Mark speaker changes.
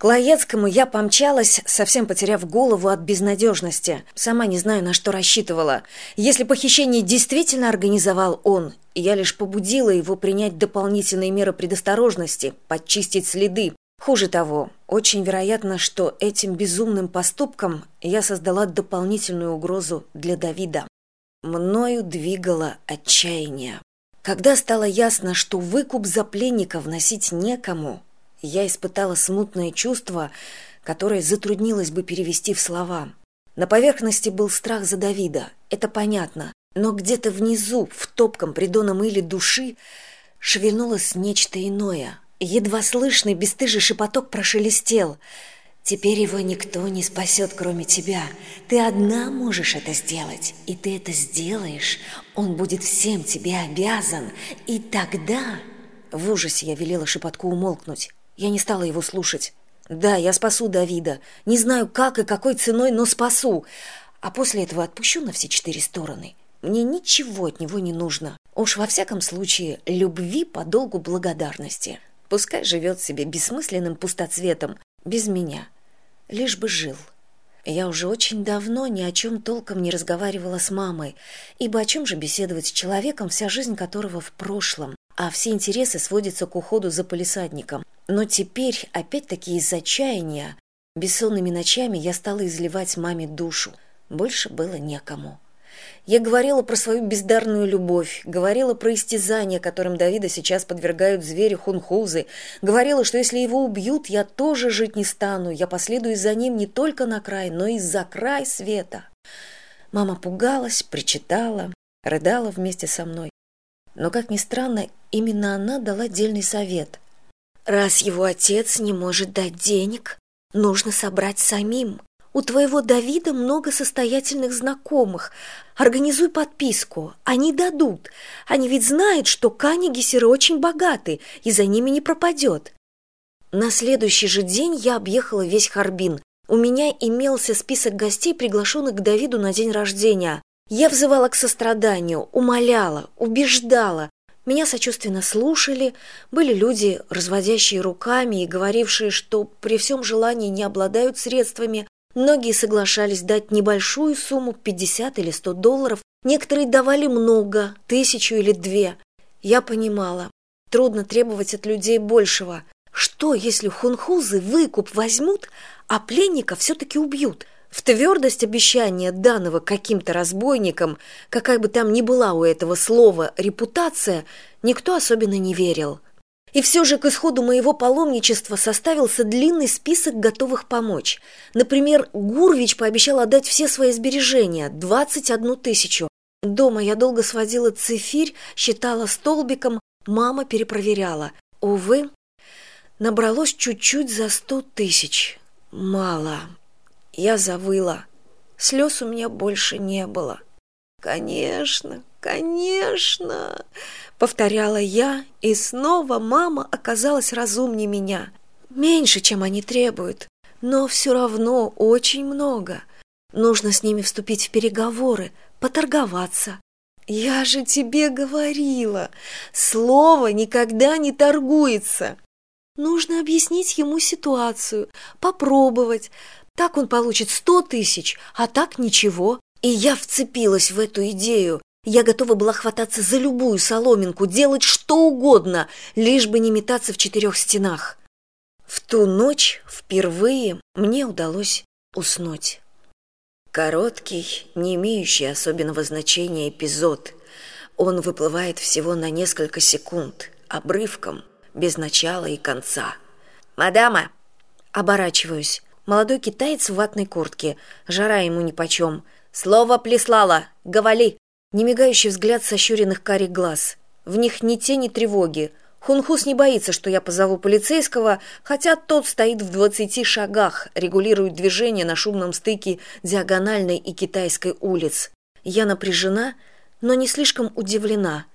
Speaker 1: К Лаецкому я помчалась, совсем потеряв голову от безнадежности. Сама не знаю, на что рассчитывала. Если похищение действительно организовал он, я лишь побудила его принять дополнительные меры предосторожности, подчистить следы. Хуже того, очень вероятно, что этим безумным поступком я создала дополнительную угрозу для Давида. Мною двигало отчаяние. Когда стало ясно, что выкуп за пленника вносить некому, я испытала смутное чувство, которое затруднилось бы перевести в слова. На поверхности был страх за Давида, это понятно, но где-то внизу, в топком придоном или души, шевельнулось нечто иное. Едва слышный бесстыжий шепоток прошелестел. «Теперь его никто не спасет, кроме тебя. Ты одна можешь это сделать, и ты это сделаешь. Он будет всем тебе обязан, и тогда...» В ужасе я велела шепотку умолкнуть. Я не стала его слушать. Да, я спасу Давида. Не знаю, как и какой ценой, но спасу. А после этого отпущу на все четыре стороны. Мне ничего от него не нужно. Уж во всяком случае, любви по долгу благодарности. Пускай живет себе бессмысленным пустоцветом, без меня. Лишь бы жил. Я уже очень давно ни о чем толком не разговаривала с мамой, ибо о чем же беседовать с человеком, вся жизнь которого в прошлом, а все интересы сводятся к уходу за полисадником. Но теперь, опять-таки из отчаяния, бессонными ночами я стала изливать маме душу. Больше было некому. Я говорила про свою бездарную любовь, говорила про истязания, которым Давида сейчас подвергают звери хунхузы, говорила, что если его убьют, я тоже жить не стану, я последую за ним не только на край, но и за край света. Мама пугалась, причитала, рыдала вместе со мной. Но, как ни странно, именно она дала дельный совет. «Раз его отец не может дать денег, нужно собрать самим. У твоего Давида много состоятельных знакомых. Организуй подписку, они дадут. Они ведь знают, что Канигисеры очень богаты, и за ними не пропадет». На следующий же день я объехала весь Харбин. У меня имелся список гостей, приглашенных к Давиду на день рождения. Я взывала к состраданию, умоляла, убеждала. Меня сочувственно слушали, были люди, разводящие руками и говорившие, что при всем желании не обладают средствами. Многие соглашались дать небольшую сумму, 50 или 100 долларов. Некоторые давали много, тысячу или две. Я понимала, трудно требовать от людей большего. Что, если хунхузы выкуп возьмут, а пленника все-таки убьют? В твердость обещания данного каким-то разбойникам какая бы там ни была у этого слова репутация никто особенно не верил. И все же к исходу моего паломничества составился длинный список готовых помочь. Например гурвич пообещал отдать все свои сбережения двадцать одну тысячу. Дома я долго сводила цифирь считала столбиком мама перепроверяла. Увы набралось чуть чуть за сто тысяч. Мало я завыла. Слез у меня больше не было. «Конечно, конечно!» — повторяла я, и снова мама оказалась разумнее меня. Меньше, чем они требуют, но все равно очень много. Нужно с ними вступить в переговоры, поторговаться. Я же тебе говорила, слово никогда не торгуется. Нужно объяснить ему ситуацию, попробовать, так он получит сто тысяч а так ничего. И я вцепилась в эту идею. Я готова была хвататься за любую соломинку делать что угодно лишь бы не метаться в четырех стенах. В ту ночь впервые мне удалось уснуть. Короткий не имеющий особенного значения эпизод. Он выплывает всего на несколько секунд обрывком без начала и конца. Мадама! Оборачиваюсь молодой китаец в ватной куртке. Жара ему нипочем слово плеслала говори! Немигающий взгляд сощуренных карих глаз. В них ни тени тревоги. Хунхус не боится что я позову полицейского хотя тот стоит в двадцати шагах регулирует движение на шумном стыке диагональной и китайской улиц. Я напряжена но не слишком удивлена